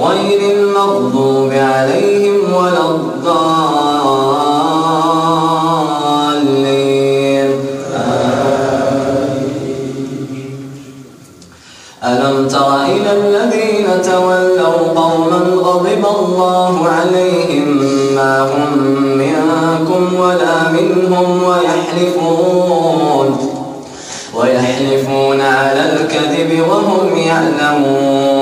غير المغضوب عليهم ولا الضالين. ألم تر إلى الذين تولوا قوما غضب الله عليهم ما هم منكم ولا منهم ويحلفون. ويحلفون على الكذب وهم يعلمون.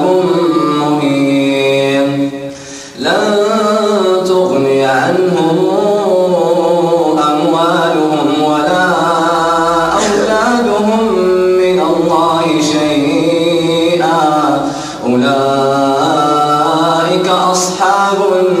شيئا أولئك أصحاب النار.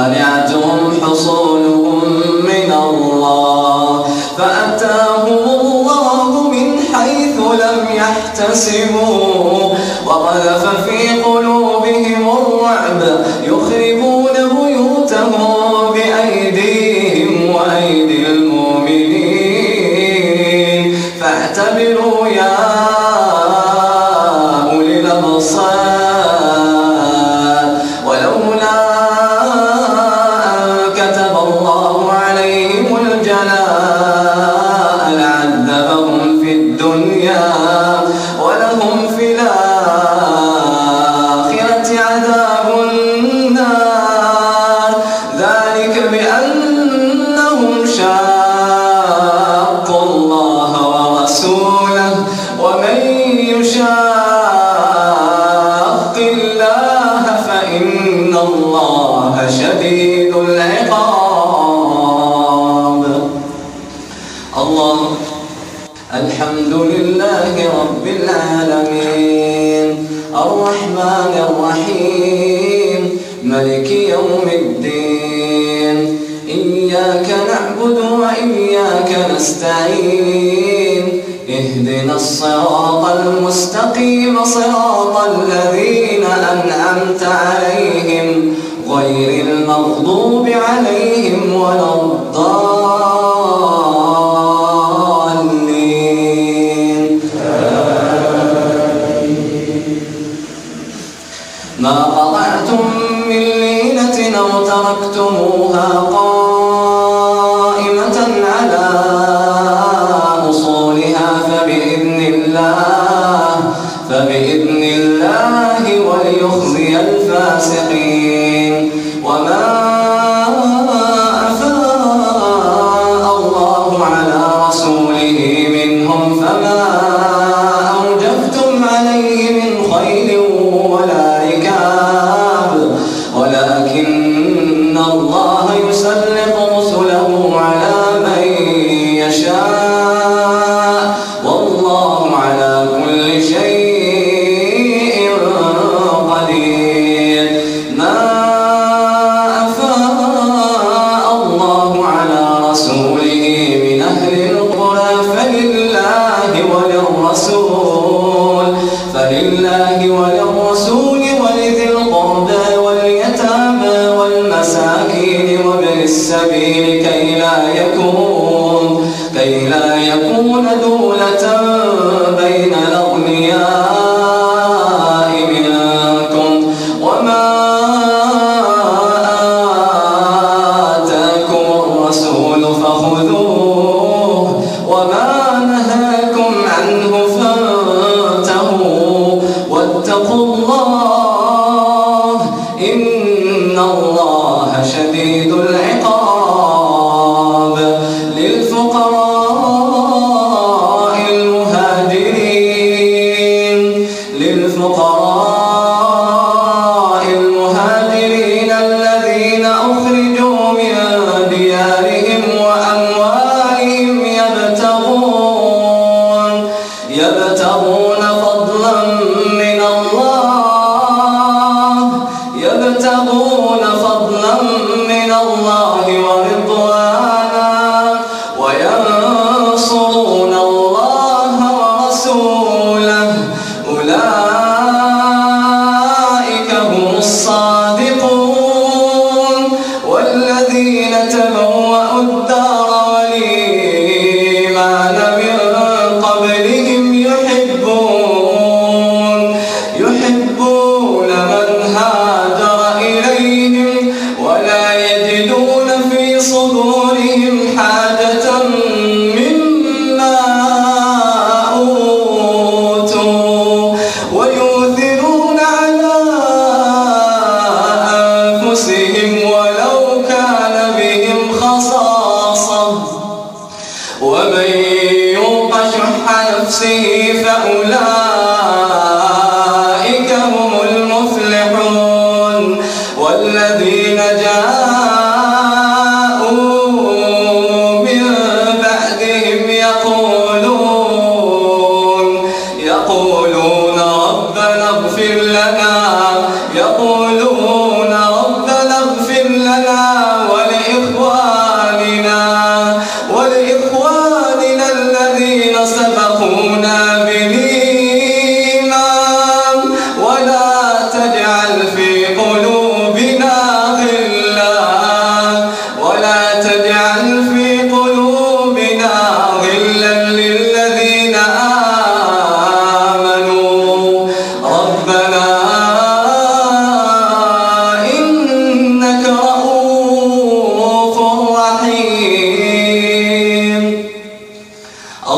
مانعتهم حصولهم من الله. فأتاهم الله من حيث لم يحتسبوا. وقذف في شديد العقاب. الله الحمد لله رب العالمين. الرحمن الرحيم. ملك يوم الدين. إياك نعبد وإياك نستعين. اهدنا الصراط المستقيم صراط ولا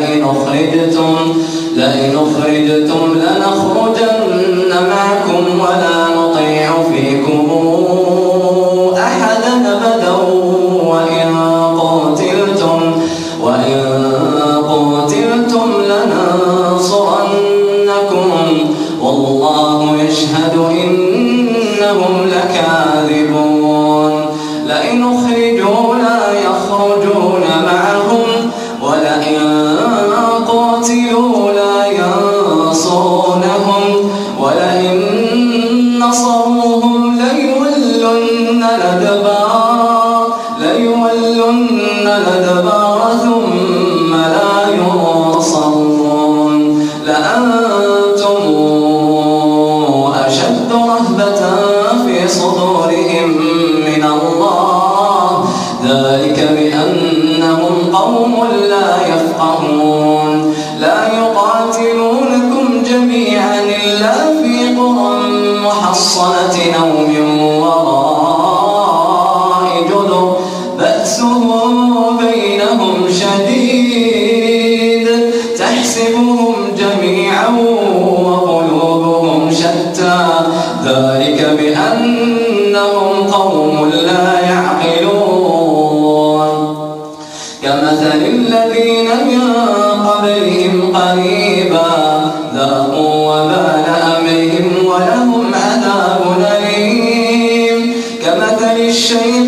لئن أخرجتم, لئن أخرجتم لنخرجن Oh. الشيطان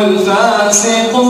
coisas em comum.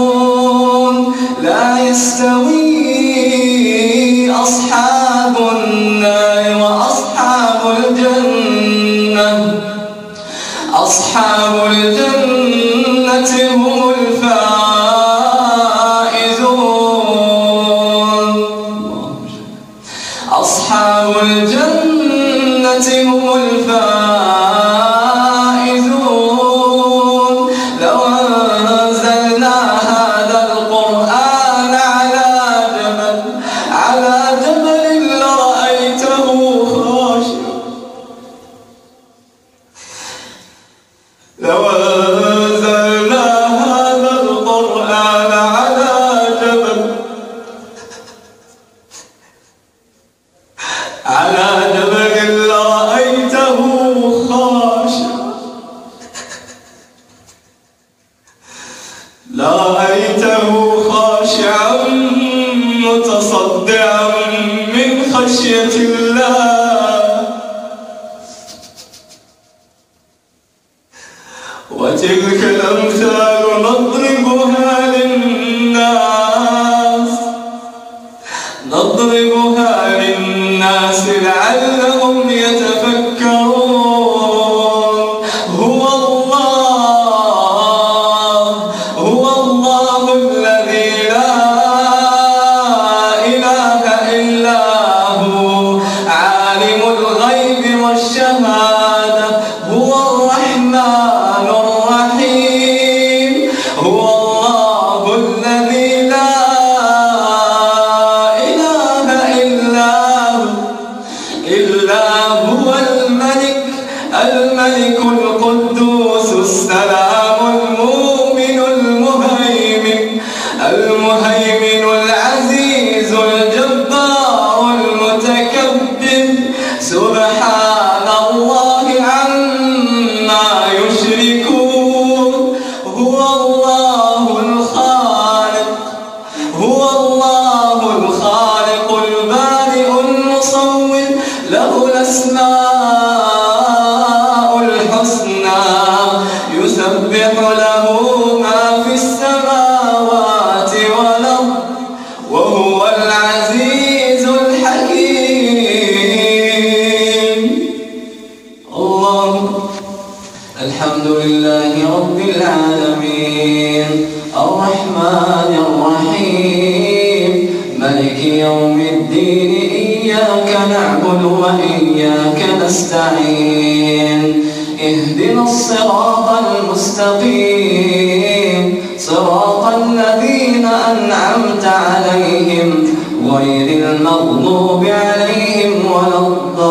아. المغضوب عليهم ولا الضالين.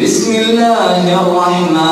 بسم الله الرحمن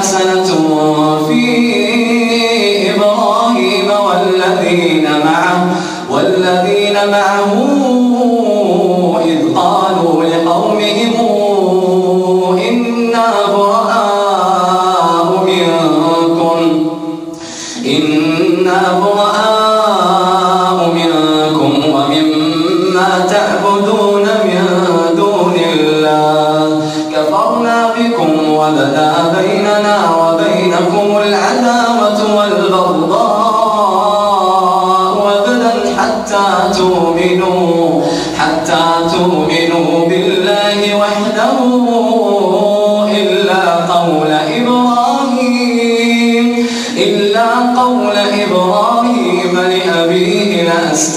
حسنة في إبراهيم والذين معه والذين معه إذ قالوا لقومهم إنا براء منكم. إنا براء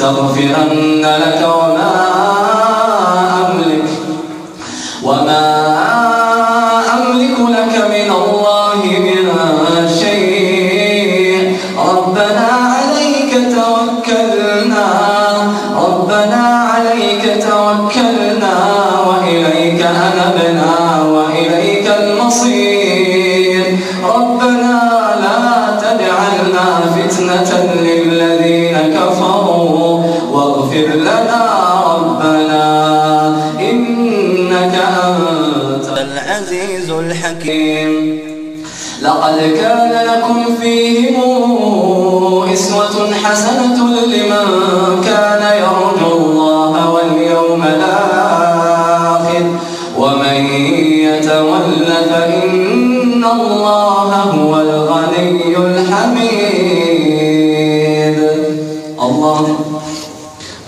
لأستغفرن لك وما أملك وما أملك لك من الله من شيء. ربنا عليك توكلنا ربنا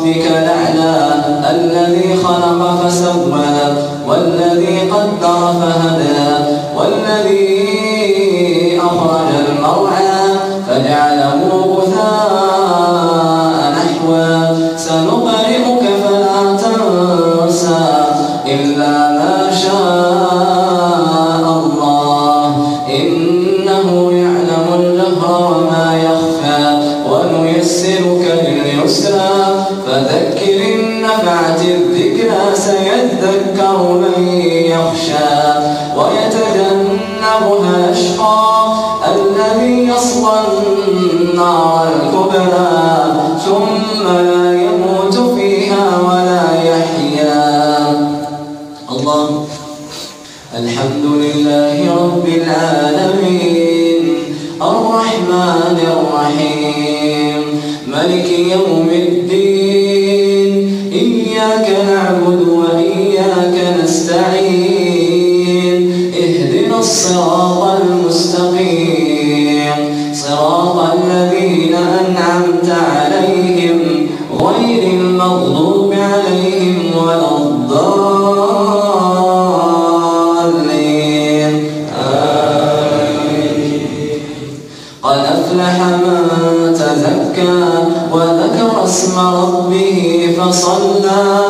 ربك الأعلى الذي خلق فسوى والذي قدر فهدى والذي أخرج المرعى فجعله غثاء نحوا سنقرئك فلا الصراط المستقيم. صراط الذين أنعمت عليهم غير المغضوب عليهم ولا الضالين. آمين. قد أفلح من تزكى وذكر اسم ربه فصلى.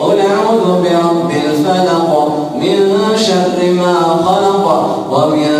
قل أعوذ برب الفلق من شر ما خلق ومن